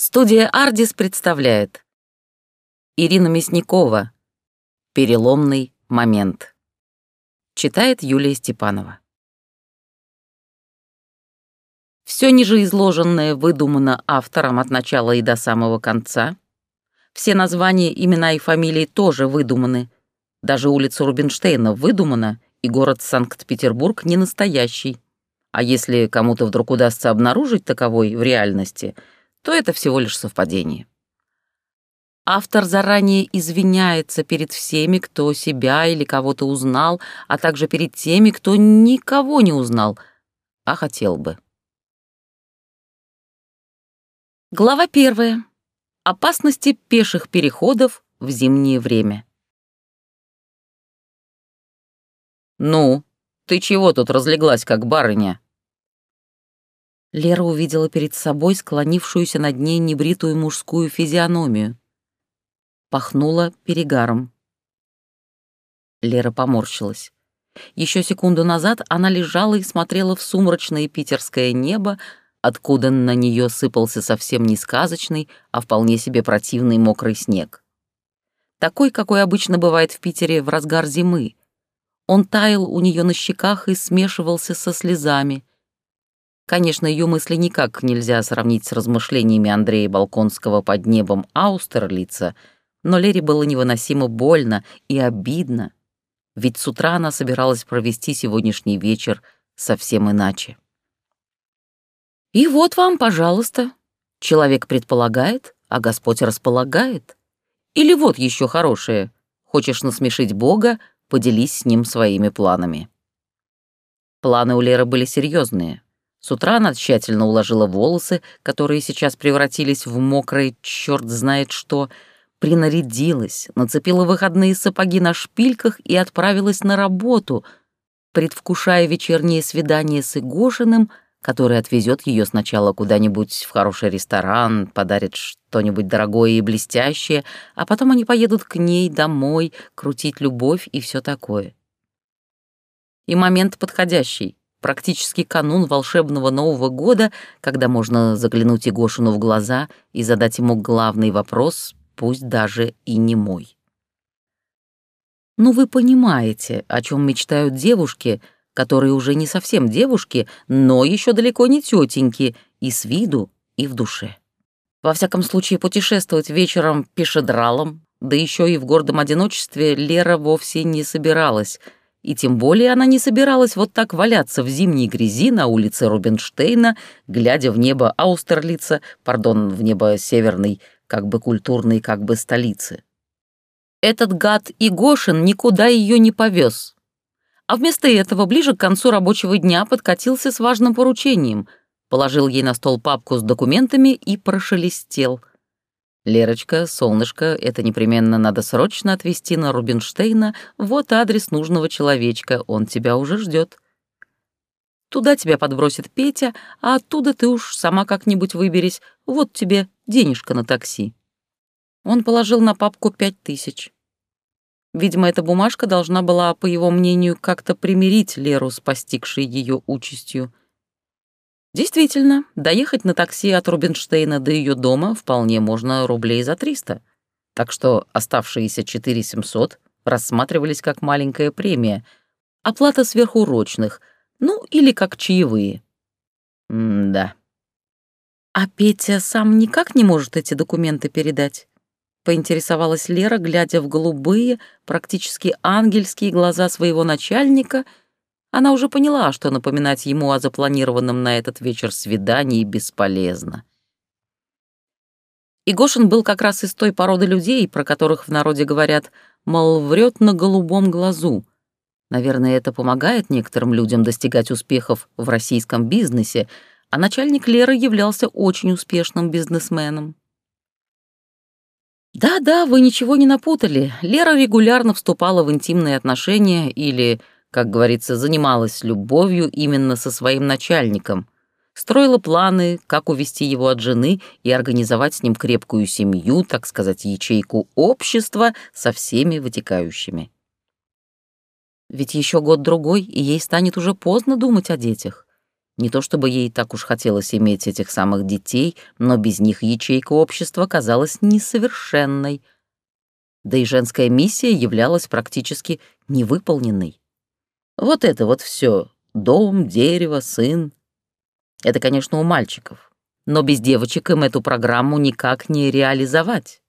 Студия «Ардис» представляет Ирина Мясникова «Переломный момент» Читает Юлия Степанова Все ниже изложенное выдумано автором от начала и до самого конца. Все названия, имена и фамилии тоже выдуманы. Даже улица Рубинштейна выдумана, и город Санкт-Петербург не настоящий. А если кому-то вдруг удастся обнаружить таковой в реальности — то это всего лишь совпадение. Автор заранее извиняется перед всеми, кто себя или кого-то узнал, а также перед теми, кто никого не узнал, а хотел бы. Глава первая. Опасности пеших переходов в зимнее время. «Ну, ты чего тут разлеглась, как барыня?» Лера увидела перед собой склонившуюся над ней небритую мужскую физиономию. Пахнула перегаром. Лера поморщилась. Еще секунду назад она лежала и смотрела в сумрачное питерское небо, откуда на нее сыпался совсем не сказочный, а вполне себе противный мокрый снег. Такой, какой обычно бывает в Питере в разгар зимы. Он таял у нее на щеках и смешивался со слезами. Конечно, ее мысли никак нельзя сравнить с размышлениями Андрея Балконского под небом Аустерлица, но Лере было невыносимо больно и обидно, ведь с утра она собиралась провести сегодняшний вечер совсем иначе. И вот вам, пожалуйста, человек предполагает, а Господь располагает. Или вот еще хорошее, хочешь насмешить Бога, поделись с ним своими планами. Планы у Леры были серьезные. С утра она тщательно уложила волосы, которые сейчас превратились в мокрое черт знает что, принарядилась, нацепила выходные сапоги на шпильках и отправилась на работу, предвкушая вечернее свидание с Игошиным, который отвезет ее сначала куда-нибудь в хороший ресторан, подарит что-нибудь дорогое и блестящее, а потом они поедут к ней домой, крутить любовь и все такое. И момент подходящий практически канун волшебного Нового года, когда можно заглянуть Егошину в глаза и задать ему главный вопрос, пусть даже и не мой. Ну, вы понимаете, о чем мечтают девушки, которые уже не совсем девушки, но еще далеко не тетеньки, и с виду, и в душе. Во всяком случае, путешествовать вечером пешедралом, да еще и в гордом одиночестве Лера вовсе не собиралась — и тем более она не собиралась вот так валяться в зимней грязи на улице Рубинштейна, глядя в небо Аустерлица, пардон, в небо северной, как бы культурной, как бы столицы. Этот гад Игошин никуда ее не повез. А вместо этого ближе к концу рабочего дня подкатился с важным поручением, положил ей на стол папку с документами и прошелестел. «Лерочка, солнышко, это непременно надо срочно отвезти на Рубинштейна. Вот адрес нужного человечка, он тебя уже ждет. Туда тебя подбросит Петя, а оттуда ты уж сама как-нибудь выберись. Вот тебе денежка на такси». Он положил на папку пять тысяч. Видимо, эта бумажка должна была, по его мнению, как-то примирить Леру с постигшей ее участью. Действительно, доехать на такси от Рубинштейна до ее дома вполне можно рублей за 300. Так что оставшиеся 4700 рассматривались как маленькая премия, оплата сверхурочных, ну или как чаевые. М-да. А Петя сам никак не может эти документы передать? Поинтересовалась Лера, глядя в голубые, практически ангельские глаза своего начальника — она уже поняла, что напоминать ему о запланированном на этот вечер свидании бесполезно. Игошин был как раз из той породы людей, про которых в народе говорят, мол, врет на голубом глазу. Наверное, это помогает некоторым людям достигать успехов в российском бизнесе, а начальник Леры являлся очень успешным бизнесменом. Да-да, вы ничего не напутали. Лера регулярно вступала в интимные отношения или как говорится, занималась любовью именно со своим начальником, строила планы, как увести его от жены и организовать с ним крепкую семью, так сказать, ячейку общества со всеми вытекающими. Ведь еще год-другой, и ей станет уже поздно думать о детях. Не то чтобы ей так уж хотелось иметь этих самых детей, но без них ячейка общества казалась несовершенной. Да и женская миссия являлась практически невыполненной. Вот это вот все дом, дерево, сын. Это, конечно, у мальчиков, но без девочек им эту программу никак не реализовать.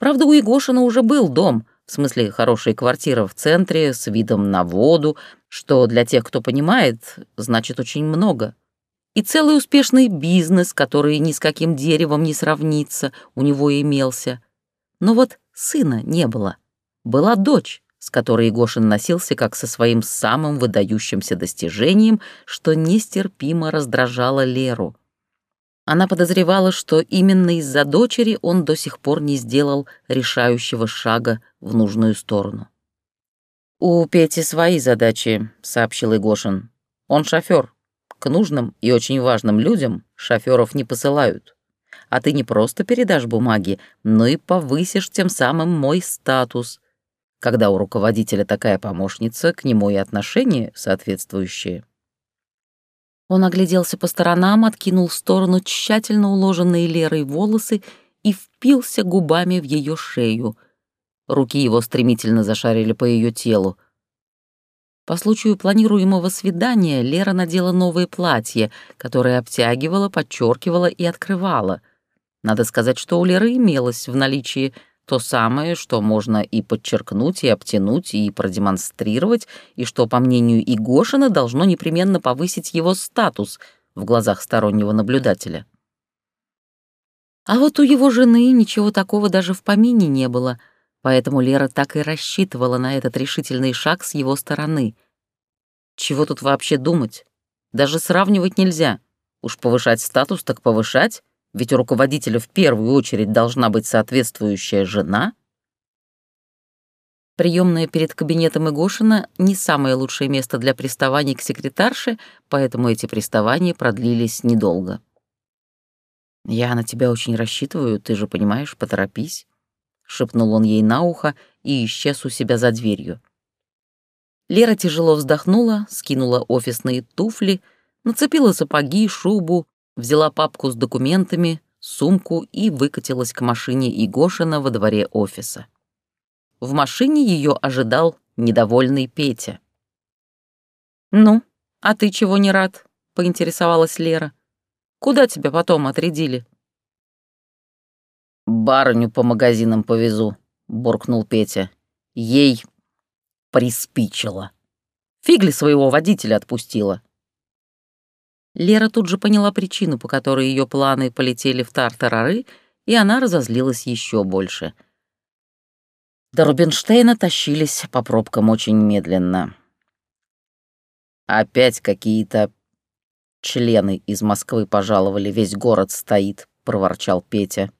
Правда, у Егошина уже был дом, в смысле хорошая квартира в центре с видом на воду, что для тех, кто понимает, значит очень много. И целый успешный бизнес, который ни с каким деревом не сравнится, у него имелся. Но вот сына не было. Была дочь, с которой Егошин носился как со своим самым выдающимся достижением, что нестерпимо раздражало Леру. Она подозревала, что именно из-за дочери он до сих пор не сделал решающего шага в нужную сторону. «У Пети свои задачи», — сообщил Егошин. «Он шофер. К нужным и очень важным людям шоферов не посылают. А ты не просто передашь бумаги, но и повысишь тем самым мой статус, когда у руководителя такая помощница, к нему и отношения соответствующие. Он огляделся по сторонам, откинул в сторону тщательно уложенные Лерой волосы и впился губами в ее шею. Руки его стремительно зашарили по ее телу. По случаю планируемого свидания Лера надела новое платье, которое обтягивало, подчеркивало и открывало. Надо сказать, что у Леры имелось в наличии то самое, что можно и подчеркнуть, и обтянуть, и продемонстрировать, и что, по мнению Игошина, должно непременно повысить его статус в глазах стороннего наблюдателя. А вот у его жены ничего такого даже в помине не было, поэтому Лера так и рассчитывала на этот решительный шаг с его стороны. Чего тут вообще думать? Даже сравнивать нельзя. Уж повышать статус так повышать, ведь у руководителя в первую очередь должна быть соответствующая жена. Приемная перед кабинетом Игошина не самое лучшее место для приставаний к секретарше, поэтому эти приставания продлились недолго. «Я на тебя очень рассчитываю, ты же понимаешь, поторопись», — шепнул он ей на ухо и исчез у себя за дверью. Лера тяжело вздохнула, скинула офисные туфли, нацепила сапоги, шубу, взяла папку с документами, сумку и выкатилась к машине Игошина во дворе офиса. В машине ее ожидал недовольный Петя. «Ну, а ты чего не рад?» — поинтересовалась Лера. «Куда тебя потом отрядили?» «Барыню по магазинам повезу», — буркнул Петя. «Ей приспичило. Фигли своего водителя отпустила. Лера тут же поняла причину, по которой ее планы полетели в тартарары, и она разозлилась еще больше. До Рубинштейна тащились по пробкам очень медленно. Опять какие-то члены из Москвы пожаловали, весь город стоит, проворчал Петя.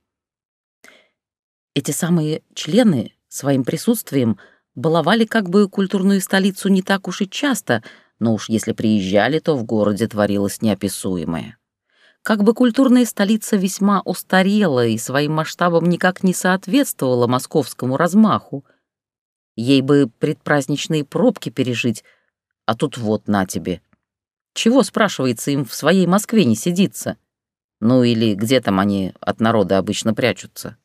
Эти самые члены своим присутствием баловали как бы культурную столицу не так уж и часто — но уж если приезжали, то в городе творилось неописуемое. Как бы культурная столица весьма устарела и своим масштабам никак не соответствовала московскому размаху. Ей бы предпраздничные пробки пережить, а тут вот на тебе. Чего, спрашивается, им в своей Москве не сидится? Ну или где там они от народа обычно прячутся?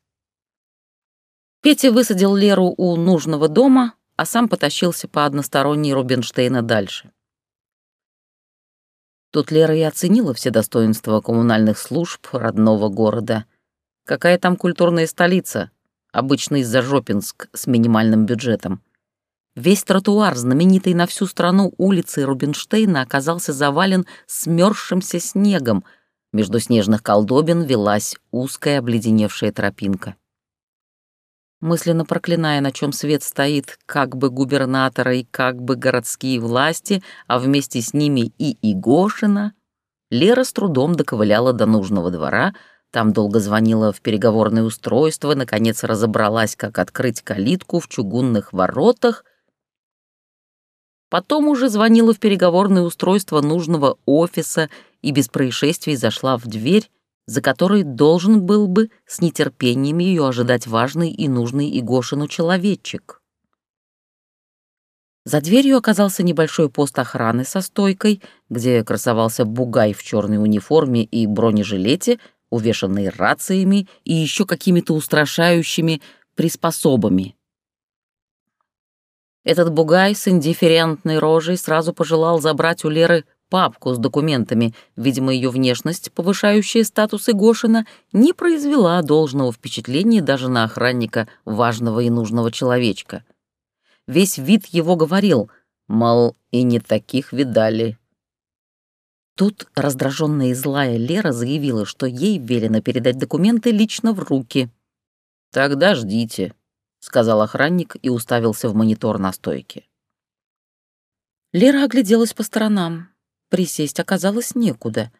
Петя высадил Леру у нужного дома, а сам потащился по односторонней Рубинштейна дальше. Тут Лера и оценила все достоинства коммунальных служб родного города. Какая там культурная столица? Обычный Зажопинск с минимальным бюджетом. Весь тротуар, знаменитый на всю страну улицы Рубинштейна, оказался завален смёрзшимся снегом. Между снежных колдобин велась узкая обледеневшая тропинка мысленно проклиная, на чем свет стоит, как бы губернатора и как бы городские власти, а вместе с ними и Игошина, Лера с трудом доковыляла до нужного двора, там долго звонила в переговорное устройство, наконец разобралась, как открыть калитку в чугунных воротах, Потом уже звонила в переговорное устройство нужного офиса и без происшествий зашла в дверь, за которой должен был бы с нетерпением ее ожидать важный и нужный Игошину человечек. За дверью оказался небольшой пост охраны со стойкой, где красовался бугай в черной униформе и бронежилете, увешанный рациями и еще какими-то устрашающими приспособами. Этот бугай с индифферентной рожей сразу пожелал забрать у Леры папку с документами. Видимо, ее внешность, повышающая статус Игошина, не произвела должного впечатления даже на охранника важного и нужного человечка. Весь вид его говорил, мол, и не таких видали. Тут раздраженная и злая Лера заявила, что ей велено передать документы лично в руки. «Тогда ждите», — сказал охранник и уставился в монитор на стойке. Лера огляделась по сторонам. Присесть оказалось некуда.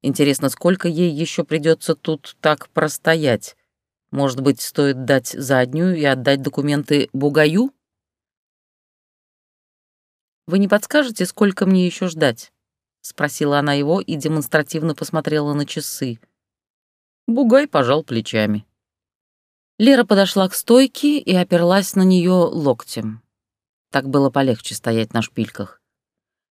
Интересно, сколько ей еще придется тут так простоять? Может быть, стоит дать заднюю и отдать документы Бугаю? «Вы не подскажете, сколько мне еще ждать?» — спросила она его и демонстративно посмотрела на часы. Бугай пожал плечами. Лера подошла к стойке и оперлась на нее локтем. Так было полегче стоять на шпильках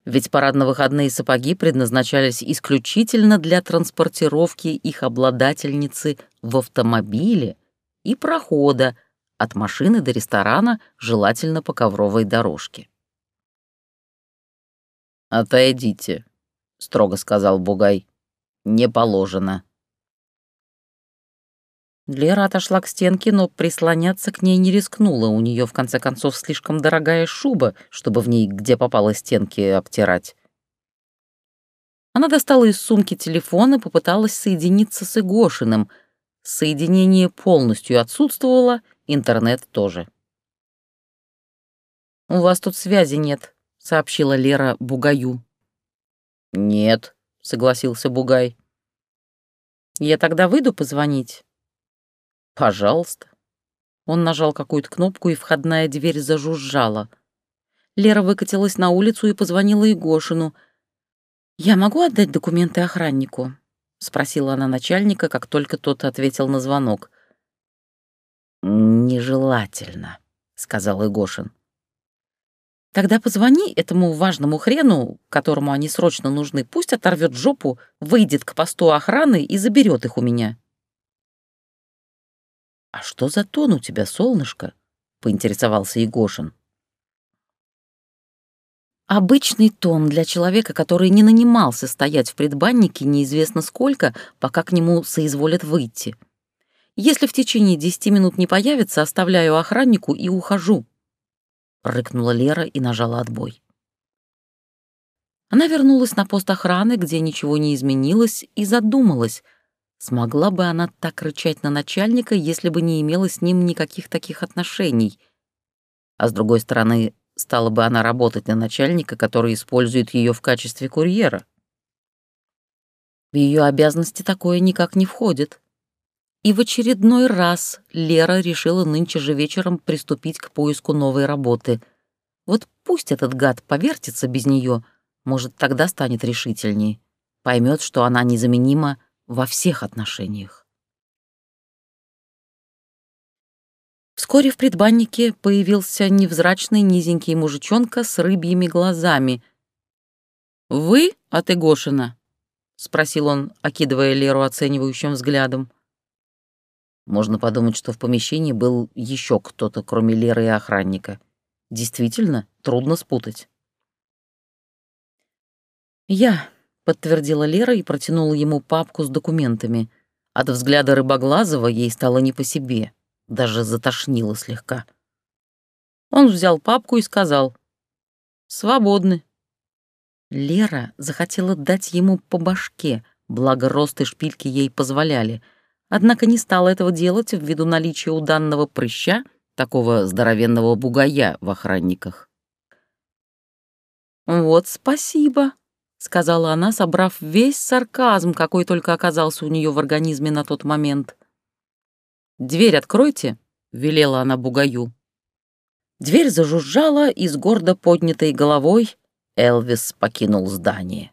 ведь парадно-выходные сапоги предназначались исключительно для транспортировки их обладательницы в автомобиле и прохода от машины до ресторана, желательно по ковровой дорожке. «Отойдите», — строго сказал Бугай. «Не положено». Лера отошла к стенке, но прислоняться к ней не рискнула. У нее, в конце концов, слишком дорогая шуба, чтобы в ней где попало стенки обтирать. Она достала из сумки телефон и попыталась соединиться с Игошиным. Соединение полностью отсутствовало, интернет тоже. «У вас тут связи нет», — сообщила Лера Бугаю. «Нет», — согласился Бугай. «Я тогда выйду позвонить?» «Пожалуйста». Он нажал какую-то кнопку, и входная дверь зажужжала. Лера выкатилась на улицу и позвонила Егошину. «Я могу отдать документы охраннику?» — спросила она начальника, как только тот ответил на звонок. «Нежелательно», — сказал Егошин. «Тогда позвони этому важному хрену, которому они срочно нужны, пусть оторвет жопу, выйдет к посту охраны и заберет их у меня». «А что за тон у тебя, солнышко?» — поинтересовался Егошин. Обычный тон для человека, который не нанимался стоять в предбаннике неизвестно сколько, пока к нему соизволят выйти. Если в течение десяти минут не появится, оставляю охраннику и ухожу. Рыкнула Лера и нажала отбой. Она вернулась на пост охраны, где ничего не изменилось, и задумалась — Смогла бы она так рычать на начальника, если бы не имела с ним никаких таких отношений? А с другой стороны, стала бы она работать на начальника, который использует ее в качестве курьера? В ее обязанности такое никак не входит. И в очередной раз Лера решила нынче же вечером приступить к поиску новой работы. Вот пусть этот гад повертится без нее, может, тогда станет решительней. Поймет, что она незаменима, во всех отношениях. Вскоре в предбаннике появился невзрачный низенький мужичонка с рыбьими глазами. «Вы от Игошина?» — спросил он, окидывая Леру оценивающим взглядом. Можно подумать, что в помещении был еще кто-то, кроме Леры и охранника. Действительно, трудно спутать. «Я», — подтвердила Лера и протянула ему папку с документами. От взгляда Рыбоглазова ей стало не по себе, даже затошнило слегка. Он взял папку и сказал «Свободны». Лера захотела дать ему по башке, благо рост и шпильки ей позволяли, однако не стала этого делать ввиду наличия у данного прыща, такого здоровенного бугая в охранниках. «Вот спасибо», — сказала она, собрав весь сарказм, какой только оказался у нее в организме на тот момент. «Дверь откройте», — велела она бугаю. Дверь зажужжала, и с гордо поднятой головой Элвис покинул здание.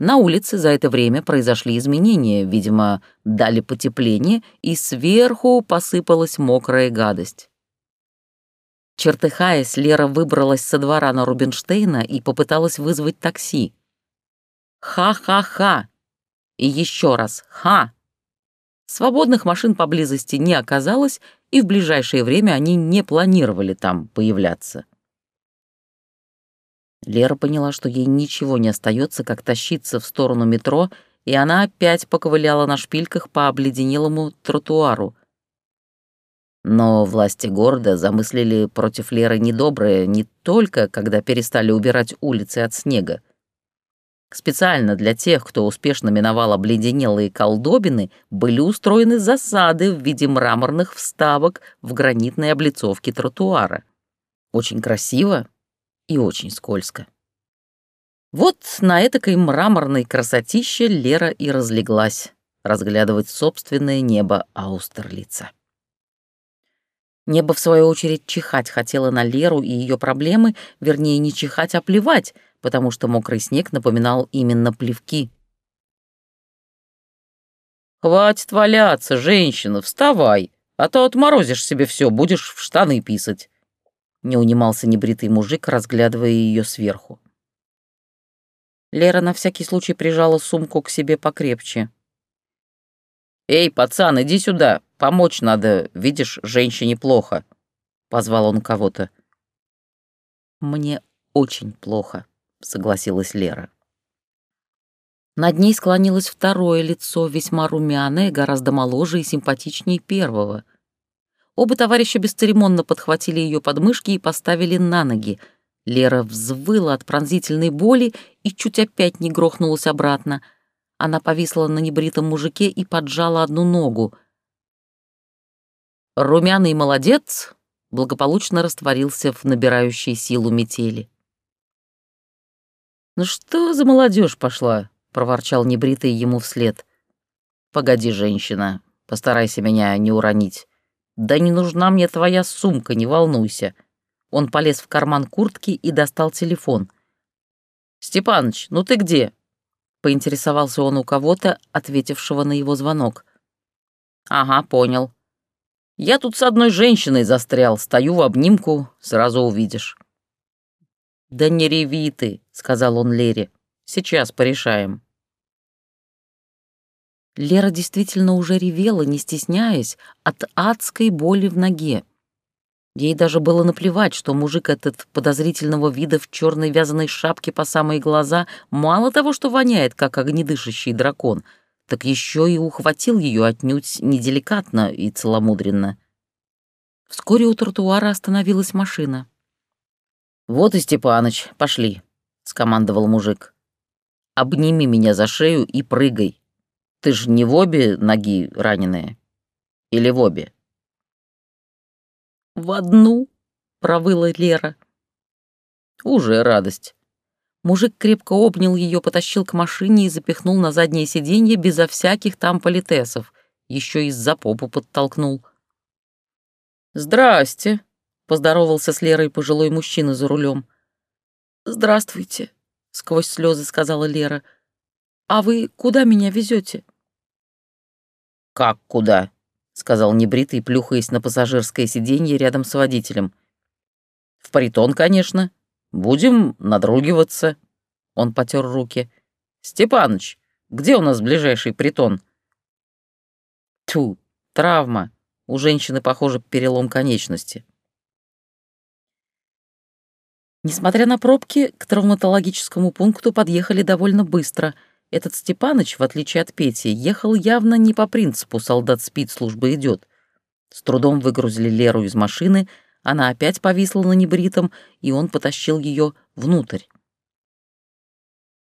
На улице за это время произошли изменения, видимо, дали потепление, и сверху посыпалась мокрая гадость. Чертыхаясь, Лера выбралась со двора на Рубинштейна и попыталась вызвать такси. Ха-ха-ха! И еще раз ха! Свободных машин поблизости не оказалось, и в ближайшее время они не планировали там появляться. Лера поняла, что ей ничего не остается, как тащиться в сторону метро, и она опять поковыляла на шпильках по обледенелому тротуару. Но власти города замыслили против Леры недоброе не только, когда перестали убирать улицы от снега. Специально для тех, кто успешно миновал обледенелые колдобины, были устроены засады в виде мраморных вставок в гранитной облицовке тротуара. Очень красиво и очень скользко. Вот на этакой мраморной красотище Лера и разлеглась разглядывать собственное небо Аустерлица. Небо, в свою очередь, чихать хотело на Леру и ее проблемы, вернее, не чихать, а плевать, потому что мокрый снег напоминал именно плевки. «Хватит валяться, женщина, вставай, а то отморозишь себе все, будешь в штаны писать», — не унимался небритый мужик, разглядывая ее сверху. Лера на всякий случай прижала сумку к себе покрепче. «Эй, пацан, иди сюда, помочь надо, видишь, женщине плохо», — позвал он кого-то. «Мне очень плохо», — согласилась Лера. Над ней склонилось второе лицо, весьма румяное, гораздо моложе и симпатичнее первого. Оба товарища бесцеремонно подхватили ее подмышки и поставили на ноги. Лера взвыла от пронзительной боли и чуть опять не грохнулась обратно — она повисла на небритом мужике и поджала одну ногу. Румяный молодец благополучно растворился в набирающей силу метели. «Ну что за молодежь пошла?» — проворчал небритый ему вслед. «Погоди, женщина, постарайся меня не уронить. Да не нужна мне твоя сумка, не волнуйся». Он полез в карман куртки и достал телефон. «Степаныч, ну ты где?» Поинтересовался он у кого-то, ответившего на его звонок. «Ага, понял. Я тут с одной женщиной застрял, стою в обнимку, сразу увидишь». «Да не реви ты», — сказал он Лере. «Сейчас порешаем». Лера действительно уже ревела, не стесняясь, от адской боли в ноге. Ей даже было наплевать, что мужик этот подозрительного вида в черной вязаной шапке по самые глаза мало того, что воняет, как огнедышащий дракон, так еще и ухватил ее отнюдь неделикатно и целомудренно. Вскоре у тротуара остановилась машина. «Вот и Степаныч, пошли», — скомандовал мужик. «Обними меня за шею и прыгай. Ты ж не в обе ноги раненые? Или в обе?» «В одну?» — провыла Лера. «Уже радость». Мужик крепко обнял ее, потащил к машине и запихнул на заднее сиденье безо всяких там политесов. Еще и за попу подтолкнул. «Здрасте», — поздоровался с Лерой пожилой мужчина за рулем. «Здравствуйте», — сквозь слезы сказала Лера. «А вы куда меня везете?» «Как куда?» сказал небритый, плюхаясь на пассажирское сиденье рядом с водителем. «В притон, конечно. Будем надругиваться». Он потер руки. «Степаныч, где у нас ближайший притон?» Тьфу, травма. У женщины, похоже, перелом конечности. Несмотря на пробки, к травматологическому пункту подъехали довольно быстро — этот Степаныч, в отличие от Пети, ехал явно не по принципу «солдат спит, служба идет». С трудом выгрузили Леру из машины, она опять повисла на небритом, и он потащил ее внутрь.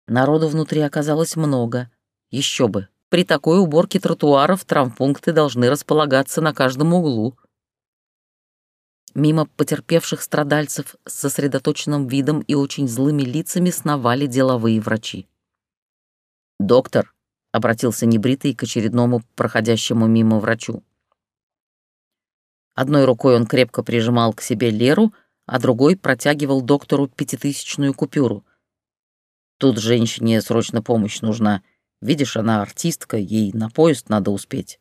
Народу внутри оказалось много. Еще бы. При такой уборке тротуаров травмпункты должны располагаться на каждом углу. Мимо потерпевших страдальцев с сосредоточенным видом и очень злыми лицами сновали деловые врачи. «Доктор», — обратился небритый к очередному проходящему мимо врачу. Одной рукой он крепко прижимал к себе Леру, а другой протягивал доктору пятитысячную купюру. «Тут женщине срочно помощь нужна. Видишь, она артистка, ей на поезд надо успеть».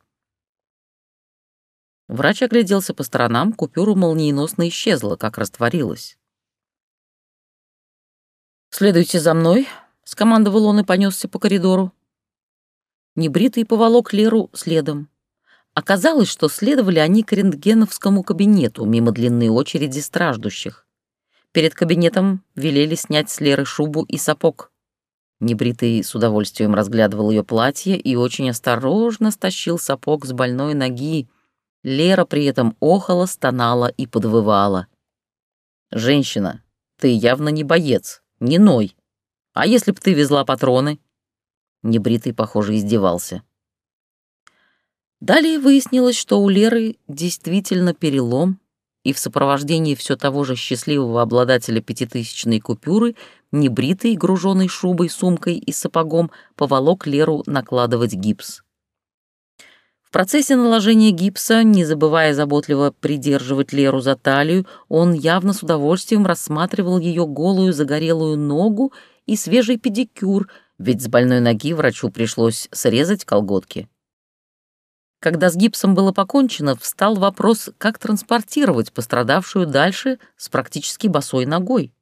Врач огляделся по сторонам, купюра молниеносно исчезла, как растворилась. «Следуйте за мной», — скомандовал он и понесся по коридору. Небритый поволок Леру следом. Оказалось, что следовали они к рентгеновскому кабинету мимо длинной очереди страждущих. Перед кабинетом велели снять с Леры шубу и сапог. Небритый с удовольствием разглядывал ее платье и очень осторожно стащил сапог с больной ноги. Лера при этом охала, стонала и подвывала. «Женщина, ты явно не боец, не ной. А если б ты везла патроны?» Небритый, похоже, издевался. Далее выяснилось, что у Леры действительно перелом, и в сопровождении все того же счастливого обладателя пятитысячной купюры небритый, груженный шубой, сумкой и сапогом, поволок Леру накладывать гипс. В процессе наложения гипса, не забывая заботливо придерживать Леру за талию, он явно с удовольствием рассматривал ее голую загорелую ногу и свежий педикюр, ведь с больной ноги врачу пришлось срезать колготки. Когда с гипсом было покончено, встал вопрос, как транспортировать пострадавшую дальше с практически босой ногой.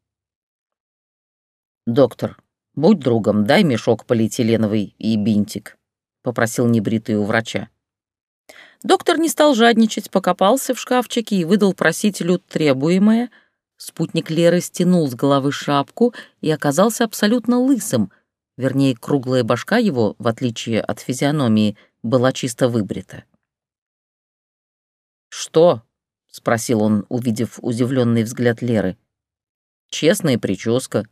«Доктор, будь другом, дай мешок полиэтиленовый и бинтик», — попросил небритый у врача. Доктор не стал жадничать, покопался в шкафчике и выдал просителю требуемое. Спутник Леры стянул с головы шапку и оказался абсолютно лысым, вернее, круглая башка его, в отличие от физиономии, — была чисто выбрита. «Что?» — спросил он, увидев удивленный взгляд Леры. «Честная прическа».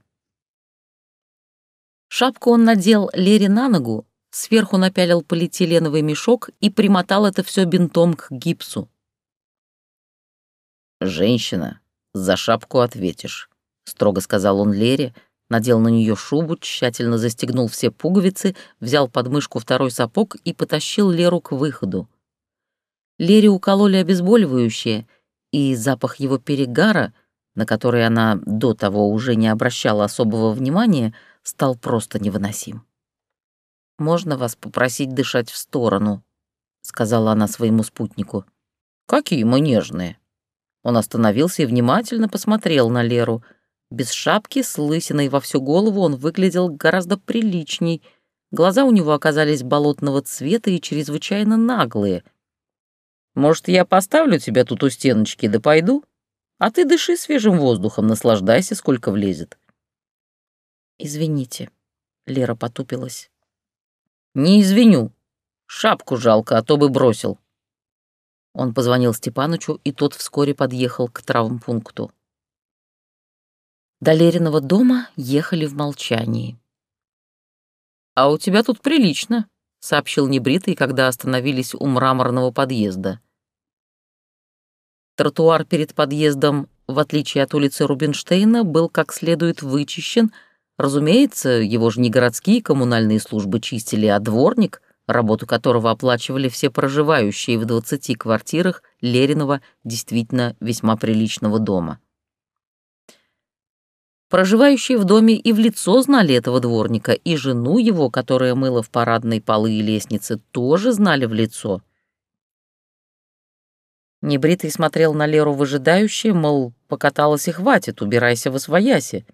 Шапку он надел Лере на ногу, сверху напялил полиэтиленовый мешок и примотал это все бинтом к гипсу. «Женщина, за шапку ответишь», — строго сказал он Лере, — надел на нее шубу, тщательно застегнул все пуговицы, взял под мышку второй сапог и потащил Леру к выходу. Лере укололи обезболивающее, и запах его перегара, на который она до того уже не обращала особого внимания, стал просто невыносим. «Можно вас попросить дышать в сторону?» — сказала она своему спутнику. «Какие мы нежные!» Он остановился и внимательно посмотрел на Леру — без шапки, с лысиной во всю голову он выглядел гораздо приличней. Глаза у него оказались болотного цвета и чрезвычайно наглые. «Может, я поставлю тебя тут у стеночки, да пойду? А ты дыши свежим воздухом, наслаждайся, сколько влезет». «Извините», — Лера потупилась. «Не извиню. Шапку жалко, а то бы бросил». Он позвонил Степанычу, и тот вскоре подъехал к травмпункту. До Лериного дома ехали в молчании. «А у тебя тут прилично», — сообщил небритый, когда остановились у мраморного подъезда. Тротуар перед подъездом, в отличие от улицы Рубинштейна, был как следует вычищен. Разумеется, его же не городские коммунальные службы чистили, а дворник, работу которого оплачивали все проживающие в двадцати квартирах Лериного действительно весьма приличного дома. Проживающие в доме и в лицо знали этого дворника, и жену его, которая мыла в парадной полы и лестнице, тоже знали в лицо. Небритый смотрел на Леру выжидающе, мол, покаталась и хватит, убирайся в освояси.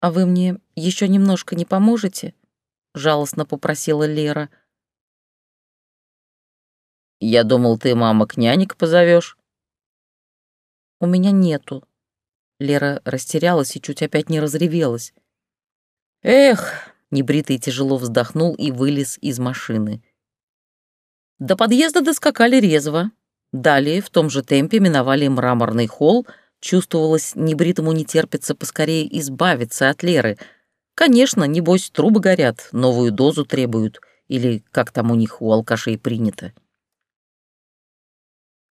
«А вы мне еще немножко не поможете?» — жалостно попросила Лера. «Я думал, ты, мама, к нянек позовешь. «У меня нету», Лера растерялась и чуть опять не разревелась. «Эх!» — небритый тяжело вздохнул и вылез из машины. До подъезда доскакали резво. Далее, в том же темпе, миновали мраморный холл. Чувствовалось, небритому не терпится поскорее избавиться от Леры. Конечно, небось, трубы горят, новую дозу требуют. Или как там у них у алкашей принято.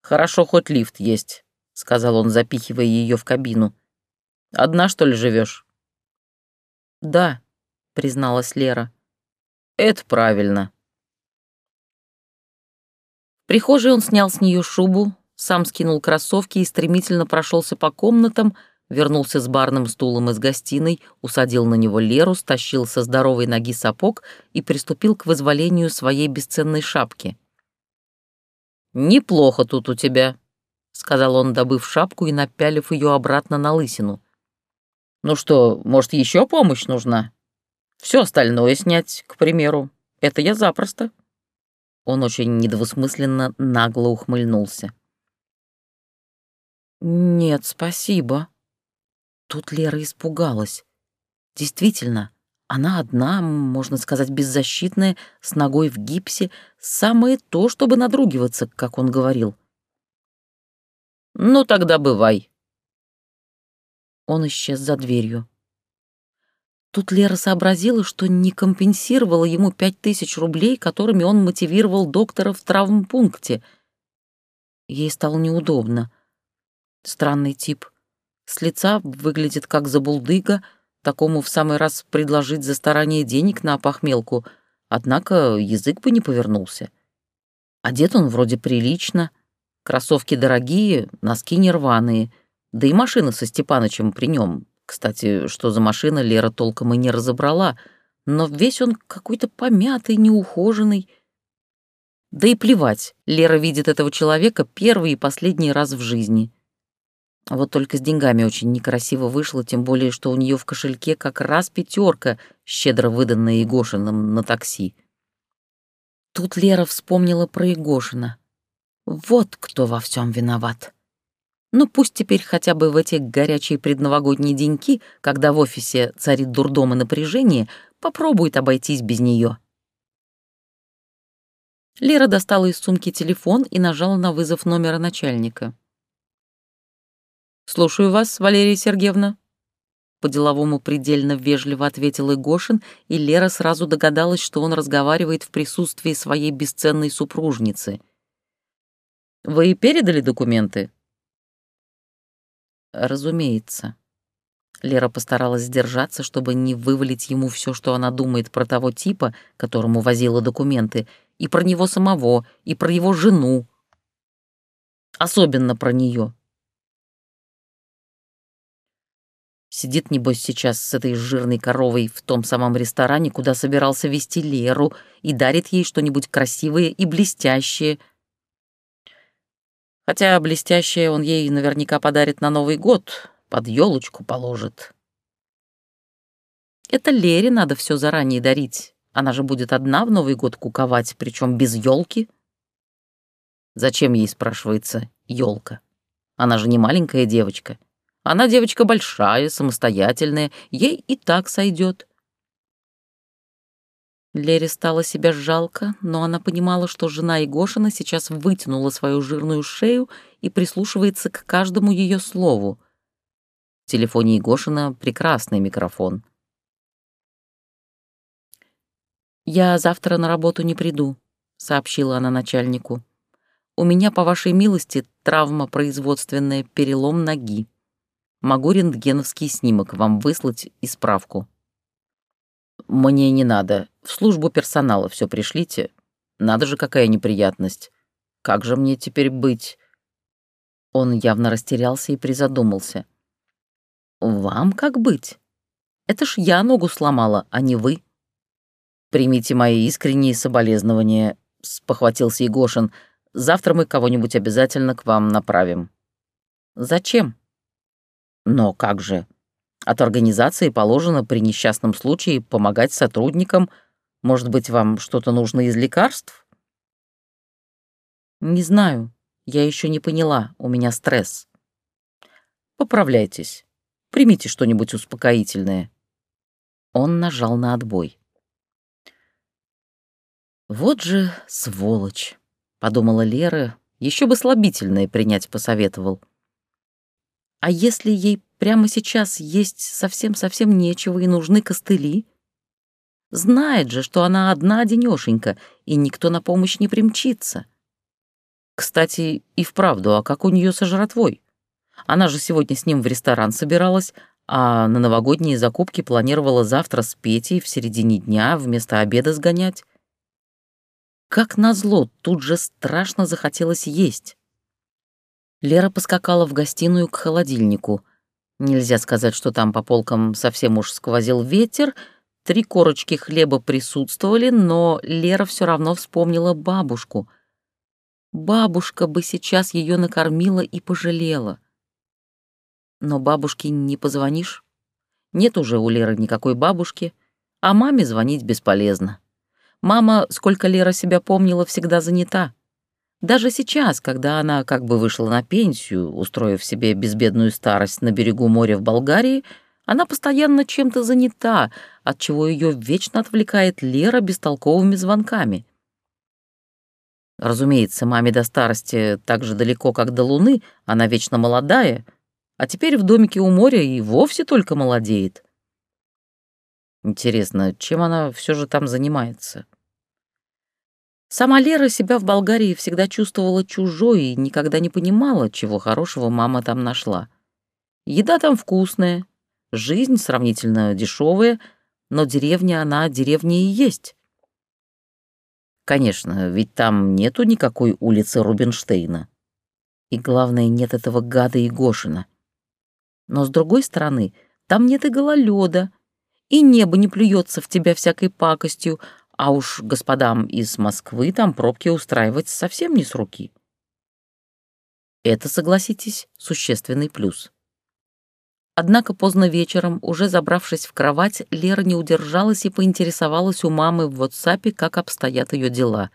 «Хорошо, хоть лифт есть», — сказал он, запихивая ее в кабину. Одна, что ли, живешь? Да, призналась Лера. Это правильно. В прихожей он снял с нее шубу, сам скинул кроссовки и стремительно прошелся по комнатам, вернулся с барным стулом из гостиной, усадил на него Леру, стащил со здоровой ноги сапог и приступил к вызволению своей бесценной шапки. «Неплохо тут у тебя», — сказал он, добыв шапку и напялив ее обратно на лысину. «Ну что, может, еще помощь нужна? Все остальное снять, к примеру. Это я запросто». Он очень недвусмысленно нагло ухмыльнулся. «Нет, спасибо». Тут Лера испугалась. Действительно, она одна, можно сказать, беззащитная, с ногой в гипсе, самое то, чтобы надругиваться, как он говорил. «Ну, тогда бывай». Он исчез за дверью. Тут Лера сообразила, что не компенсировала ему пять тысяч рублей, которыми он мотивировал доктора в травмпункте. Ей стало неудобно. Странный тип. С лица выглядит как забулдыга, такому в самый раз предложить за старание денег на похмелку, однако язык бы не повернулся. Одет он вроде прилично, кроссовки дорогие, носки нерваные, да и машина со Степанычем при нем. Кстати, что за машина, Лера толком и не разобрала, но весь он какой-то помятый, неухоженный. Да и плевать, Лера видит этого человека первый и последний раз в жизни — вот только с деньгами очень некрасиво вышло, тем более, что у нее в кошельке как раз пятерка, щедро выданная Егошиным на такси. Тут Лера вспомнила про Егошина. Вот кто во всем виноват. Ну пусть теперь хотя бы в эти горячие предновогодние деньки, когда в офисе царит дурдом и напряжение, попробует обойтись без нее. Лера достала из сумки телефон и нажала на вызов номера начальника. «Слушаю вас, Валерия Сергеевна». По-деловому предельно вежливо ответил Игошин, и Лера сразу догадалась, что он разговаривает в присутствии своей бесценной супружницы. «Вы передали документы?» «Разумеется». Лера постаралась сдержаться, чтобы не вывалить ему все, что она думает про того типа, которому возила документы, и про него самого, и про его жену. Особенно про нее. Сидит, небось, сейчас с этой жирной коровой в том самом ресторане, куда собирался вести Леру, и дарит ей что-нибудь красивое и блестящее. Хотя блестящее он ей наверняка подарит на Новый год, под елочку положит. Это Лере надо все заранее дарить. Она же будет одна в Новый год куковать, причем без елки. Зачем ей, спрашивается, елка? Она же не маленькая девочка. Она девочка большая, самостоятельная, ей и так сойдет. Лере стало себя жалко, но она понимала, что жена Егошина сейчас вытянула свою жирную шею и прислушивается к каждому ее слову. В телефоне Егошина прекрасный микрофон. «Я завтра на работу не приду», — сообщила она начальнику. «У меня, по вашей милости, травма производственная, перелом ноги». Могу рентгеновский снимок вам выслать и справку». «Мне не надо. В службу персонала все пришлите. Надо же, какая неприятность. Как же мне теперь быть?» Он явно растерялся и призадумался. «Вам как быть? Это ж я ногу сломала, а не вы». «Примите мои искренние соболезнования», — спохватился Егошин. «Завтра мы кого-нибудь обязательно к вам направим». «Зачем?» Но как же? От организации положено при несчастном случае помогать сотрудникам. Может быть, вам что-то нужно из лекарств? Не знаю. Я еще не поняла. У меня стресс. Поправляйтесь. Примите что-нибудь успокоительное. Он нажал на отбой. Вот же сволочь, подумала Лера. Еще бы слабительное принять посоветовал. А если ей прямо сейчас есть совсем-совсем нечего и нужны костыли? Знает же, что она одна денёшенька, и никто на помощь не примчится. Кстати, и вправду, а как у неё со жратвой? Она же сегодня с ним в ресторан собиралась, а на новогодние закупки планировала завтра с Петей в середине дня вместо обеда сгонять. Как назло, тут же страшно захотелось есть. Лера поскакала в гостиную к холодильнику. Нельзя сказать, что там по полкам совсем уж сквозил ветер, три корочки хлеба присутствовали, но Лера все равно вспомнила бабушку. Бабушка бы сейчас ее накормила и пожалела. Но бабушке не позвонишь. Нет уже у Леры никакой бабушки, а маме звонить бесполезно. Мама, сколько Лера себя помнила, всегда занята. Даже сейчас, когда она как бы вышла на пенсию, устроив себе безбедную старость на берегу моря в Болгарии, она постоянно чем-то занята, от чего ее вечно отвлекает Лера бестолковыми звонками. Разумеется, маме до старости так же далеко, как до Луны, она вечно молодая, а теперь в домике у моря и вовсе только молодеет. Интересно, чем она все же там занимается? Сама Лера себя в Болгарии всегда чувствовала чужой и никогда не понимала, чего хорошего мама там нашла. Еда там вкусная, жизнь сравнительно дешевая, но деревня она деревня и есть. Конечно, ведь там нету никакой улицы Рубинштейна. И главное, нет этого гада Егошина. Но с другой стороны, там нет и гололеда, и небо не плюется в тебя всякой пакостью, а уж господам из Москвы там пробки устраивать совсем не с руки. Это, согласитесь, существенный плюс. Однако поздно вечером, уже забравшись в кровать, Лера не удержалась и поинтересовалась у мамы в WhatsApp, как обстоят ее дела.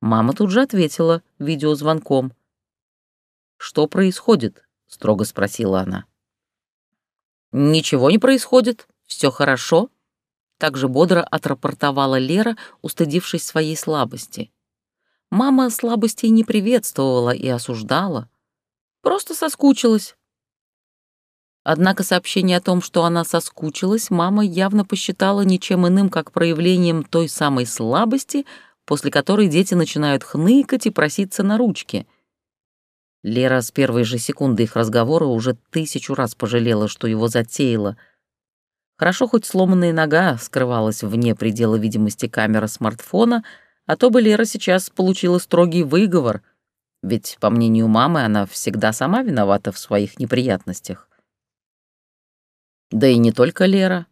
Мама тут же ответила видеозвонком. «Что происходит?» — строго спросила она. «Ничего не происходит, все хорошо», также бодро отрапортовала Лера, устыдившись своей слабости. Мама слабостей не приветствовала и осуждала. Просто соскучилась. Однако сообщение о том, что она соскучилась, мама явно посчитала ничем иным, как проявлением той самой слабости, после которой дети начинают хныкать и проситься на ручки. Лера с первой же секунды их разговора уже тысячу раз пожалела, что его затеяла — Хорошо, хоть сломанная нога скрывалась вне предела видимости камеры смартфона, а то бы Лера сейчас получила строгий выговор, ведь, по мнению мамы, она всегда сама виновата в своих неприятностях. Да и не только Лера.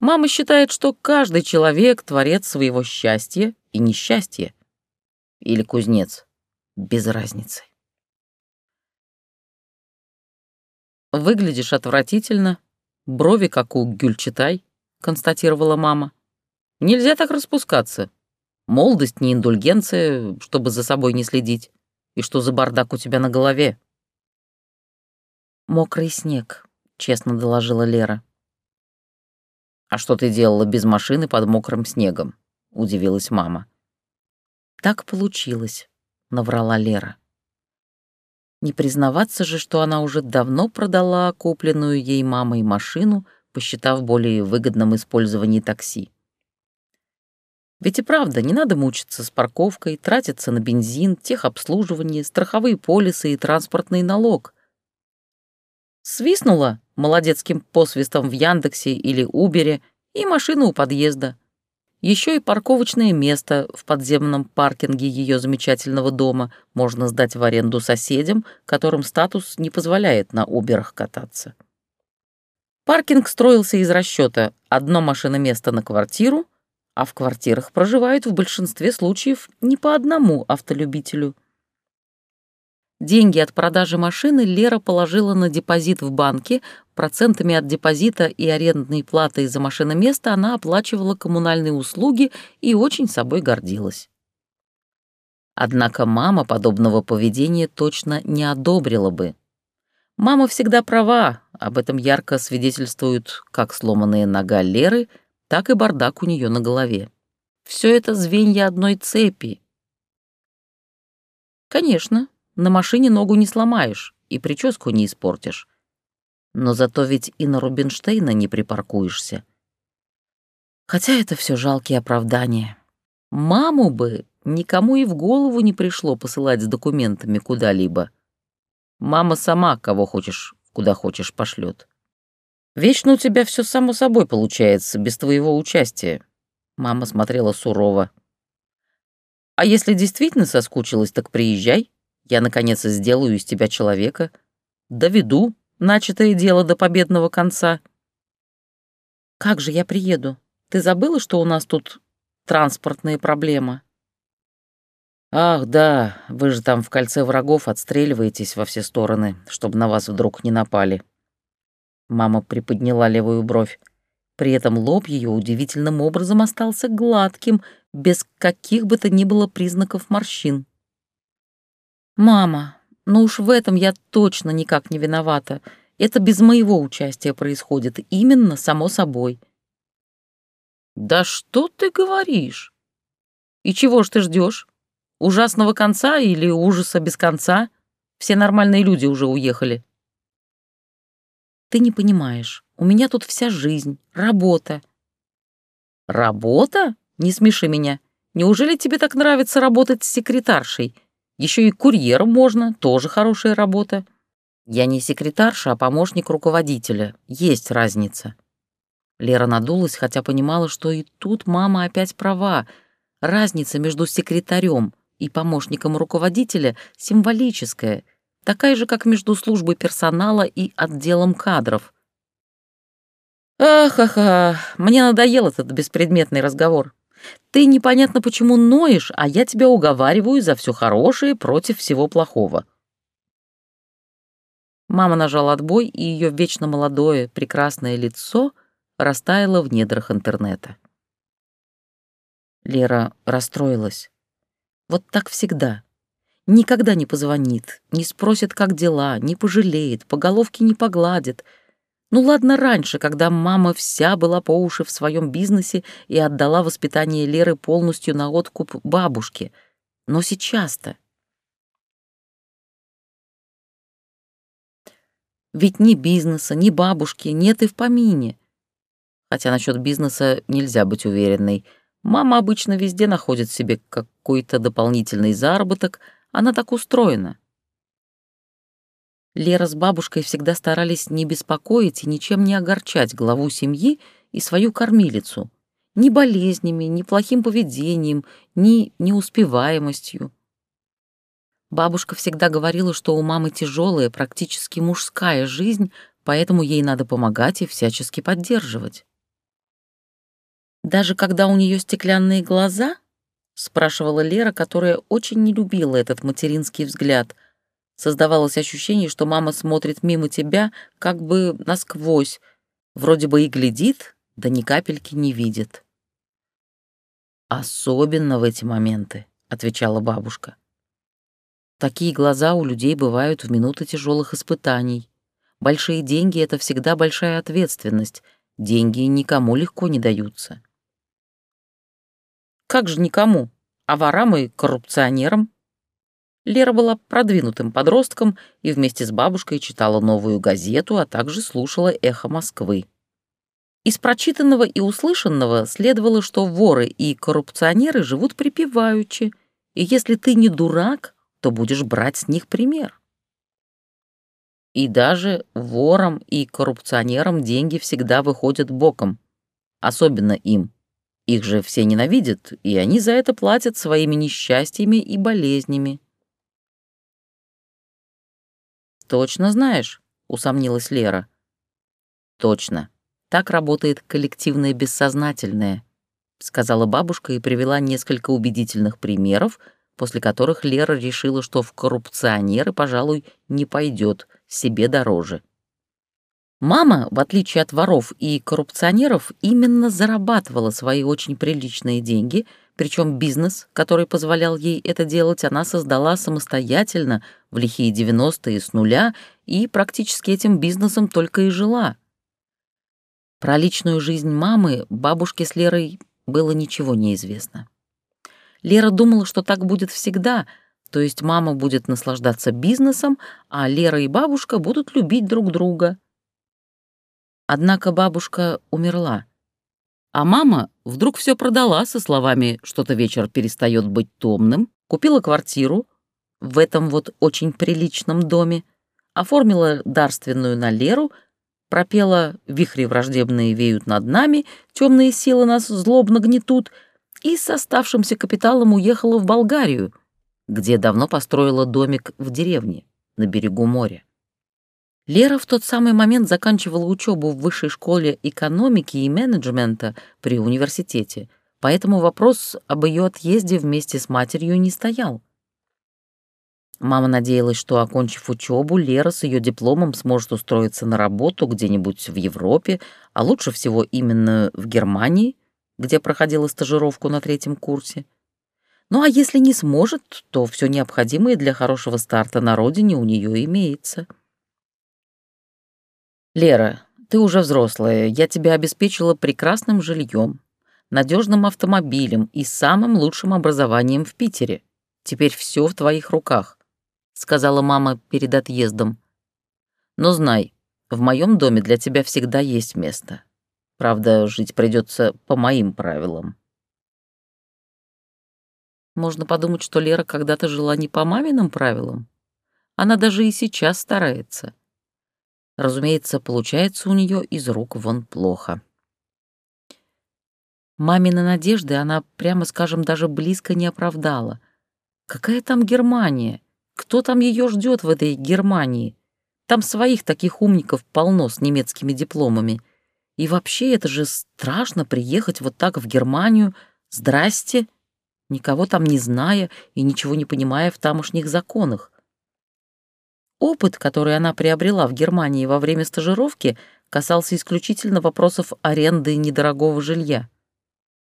Мама считает, что каждый человек — творец своего счастья и несчастья. Или кузнец. Без разницы. Выглядишь отвратительно, Брови, как у Гюльчатай, констатировала мама. Нельзя так распускаться. Молодость не индульгенция, чтобы за собой не следить. И что за бардак у тебя на голове? Мокрый снег, честно доложила Лера. А что ты делала без машины под мокрым снегом? Удивилась мама. Так получилось, наврала Лера. Не признаваться же, что она уже давно продала купленную ей мамой машину, посчитав более выгодным использование такси. Ведь и правда, не надо мучиться с парковкой, тратиться на бензин, техобслуживание, страховые полисы и транспортный налог. Свистнула молодецким посвистом в Яндексе или Убере и машина у подъезда. Еще и парковочное место в подземном паркинге ее замечательного дома можно сдать в аренду соседям, которым статус не позволяет на Уберах кататься. Паркинг строился из расчета одно машиноместо на квартиру, а в квартирах проживают в большинстве случаев не по одному автолюбителю. Деньги от продажи машины Лера положила на депозит в банке, процентами от депозита и арендной платой за машиноместо она оплачивала коммунальные услуги и очень собой гордилась. Однако мама подобного поведения точно не одобрила бы. Мама всегда права, об этом ярко свидетельствуют как сломанная нога Леры, так и бардак у нее на голове. Все это звенья одной цепи. Конечно, на машине ногу не сломаешь и прическу не испортишь. Но зато ведь и на Рубинштейна не припаркуешься. Хотя это все жалкие оправдания. Маму бы никому и в голову не пришло посылать с документами куда-либо. Мама сама кого хочешь, куда хочешь пошлет. Вечно у тебя все само собой получается, без твоего участия. Мама смотрела сурово. А если действительно соскучилась, так приезжай. Я, наконец, сделаю из тебя человека, доведу начатое дело до победного конца. Как же я приеду? Ты забыла, что у нас тут транспортная проблема? «Ах, да, вы же там в кольце врагов отстреливаетесь во все стороны, чтобы на вас вдруг не напали». Мама приподняла левую бровь. При этом лоб ее удивительным образом остался гладким, без каких бы то ни было признаков морщин. «Мама, ну уж в этом я точно никак не виновата. Это без моего участия происходит, именно само собой». «Да что ты говоришь? И чего ж ты ждешь? Ужасного конца или ужаса без конца? Все нормальные люди уже уехали. Ты не понимаешь, у меня тут вся жизнь, работа. Работа? Не смеши меня. Неужели тебе так нравится работать с секретаршей? Еще и курьером можно, тоже хорошая работа. Я не секретарша, а помощник руководителя. Есть разница. Лера надулась, хотя понимала, что и тут мама опять права. Разница между секретарем и помощником руководителя символическая, такая же, как между службой персонала и отделом кадров. «Ах-ха-ха, мне надоел этот беспредметный разговор. Ты непонятно почему ноешь, а я тебя уговариваю за все хорошее против всего плохого». Мама нажала отбой, и ее вечно молодое, прекрасное лицо растаяло в недрах интернета. Лера расстроилась. Вот так всегда. Никогда не позвонит, не спросит, как дела, не пожалеет, по головке не погладит. Ну ладно раньше, когда мама вся была по уши в своем бизнесе и отдала воспитание Леры полностью на откуп бабушке. Но сейчас-то... Ведь ни бизнеса, ни бабушки нет и в помине. Хотя насчет бизнеса нельзя быть уверенной — Мама обычно везде находит себе какой-то дополнительный заработок, она так устроена. Лера с бабушкой всегда старались не беспокоить и ничем не огорчать главу семьи и свою кормилицу. Ни болезнями, ни плохим поведением, ни неуспеваемостью. Бабушка всегда говорила, что у мамы тяжелая, практически мужская жизнь, поэтому ей надо помогать и всячески поддерживать. Даже когда у нее стеклянные глаза? спрашивала Лера, которая очень не любила этот материнский взгляд. Создавалось ощущение, что мама смотрит мимо тебя как бы насквозь, вроде бы и глядит, да ни капельки не видит. «Особенно в эти моменты», — отвечала бабушка. «Такие глаза у людей бывают в минуты тяжелых испытаний. Большие деньги — это всегда большая ответственность. Деньги никому легко не даются. Как же никому? А ворам и коррупционерам? Лера была продвинутым подростком и вместе с бабушкой читала новую газету, а также слушала «Эхо Москвы». Из прочитанного и услышанного следовало, что воры и коррупционеры живут припеваючи, и если ты не дурак, то будешь брать с них пример. И даже ворам и коррупционерам деньги всегда выходят боком, особенно им. Их же все ненавидят, и они за это платят своими несчастьями и болезнями. «Точно знаешь?» — усомнилась Лера. «Точно. Так работает коллективное бессознательное», — сказала бабушка и привела несколько убедительных примеров, после которых Лера решила, что в коррупционеры, пожалуй, не пойдет, себе дороже. Мама, в отличие от воров и коррупционеров, именно зарабатывала свои очень приличные деньги, причем бизнес, который позволял ей это делать, она создала самостоятельно в лихие 90-е с нуля и практически этим бизнесом только и жила. Про личную жизнь мамы бабушке с Лерой было ничего не известно. Лера думала, что так будет всегда, то есть мама будет наслаждаться бизнесом, а Лера и бабушка будут любить друг друга — Однако бабушка умерла. А мама вдруг все продала со словами «что-то вечер перестает быть томным», купила квартиру в этом вот очень приличном доме, оформила дарственную на Леру, пропела «Вихри враждебные веют над нами, темные силы нас злобно гнетут» и с оставшимся капиталом уехала в Болгарию, где давно построила домик в деревне на берегу моря. Лера в тот самый момент заканчивала учебу в высшей школе экономики и менеджмента при университете, поэтому вопрос об ее отъезде вместе с матерью не стоял. Мама надеялась, что, окончив учебу, Лера с ее дипломом сможет устроиться на работу где-нибудь в Европе, а лучше всего именно в Германии, где проходила стажировку на третьем курсе. Ну а если не сможет, то все необходимое для хорошего старта на родине у нее имеется. «Лера, ты уже взрослая, я тебя обеспечила прекрасным жильем, надежным автомобилем и самым лучшим образованием в Питере. Теперь все в твоих руках сказала мама перед отъездом. Но знай, в моем доме для тебя всегда есть место. Правда, жить придется по моим правилам. Можно подумать, что Лера когда-то жила не по маминым правилам. Она даже и сейчас старается. Разумеется, получается у нее из рук вон плохо. Мамины надежды она, прямо скажем, даже близко не оправдала. Какая там Германия? Кто там ее ждет в этой Германии? Там своих таких умников полно с немецкими дипломами. И вообще это же страшно приехать вот так в Германию. Здрасте, никого там не зная и ничего не понимая в тамошних законах. Опыт, который она приобрела в Германии во время стажировки, касался исключительно вопросов аренды недорогого жилья.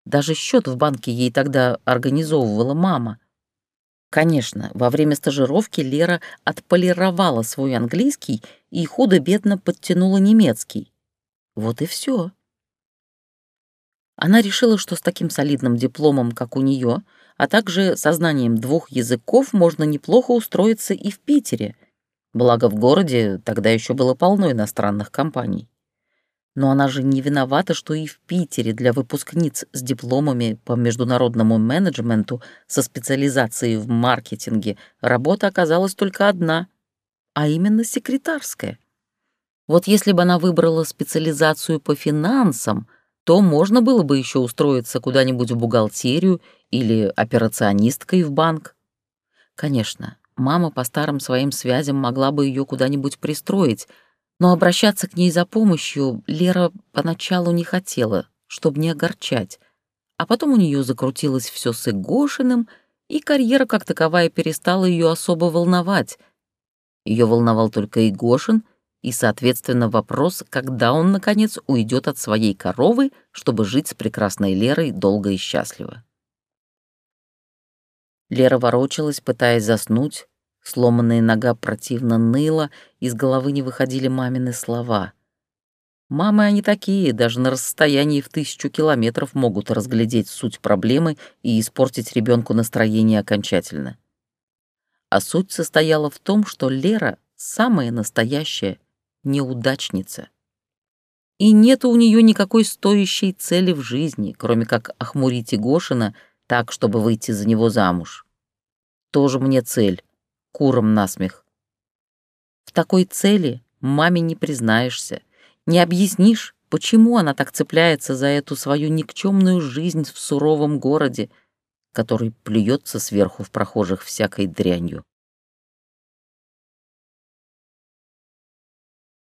Даже счет в банке ей тогда организовывала мама — Конечно, во время стажировки Лера отполировала свой английский и худо-бедно подтянула немецкий. Вот и все. Она решила, что с таким солидным дипломом, как у нее, а также со знанием двух языков можно неплохо устроиться и в Питере. Благо в городе тогда еще было полно иностранных компаний. Но она же не виновата, что и в Питере для выпускниц с дипломами по международному менеджменту со специализацией в маркетинге работа оказалась только одна, а именно секретарская. Вот если бы она выбрала специализацию по финансам, то можно было бы еще устроиться куда-нибудь в бухгалтерию или операционисткой в банк. Конечно, мама по старым своим связям могла бы ее куда-нибудь пристроить — но обращаться к ней за помощью Лера поначалу не хотела, чтобы не огорчать. А потом у нее закрутилось все с Игошиным, и карьера как таковая перестала ее особо волновать. Ее волновал только Игошин и, соответственно, вопрос, когда он, наконец, уйдет от своей коровы, чтобы жить с прекрасной Лерой долго и счастливо. Лера ворочалась, пытаясь заснуть, Сломанная нога противно ныла, из головы не выходили мамины слова. Мамы они такие, даже на расстоянии в тысячу километров могут разглядеть суть проблемы и испортить ребенку настроение окончательно. А суть состояла в том, что Лера — самая настоящая неудачница. И нет у нее никакой стоящей цели в жизни, кроме как охмурить Игошина так, чтобы выйти за него замуж. Тоже мне цель куром насмех. В такой цели маме не признаешься, не объяснишь, почему она так цепляется за эту свою никчемную жизнь в суровом городе, который плюется сверху в прохожих всякой дрянью.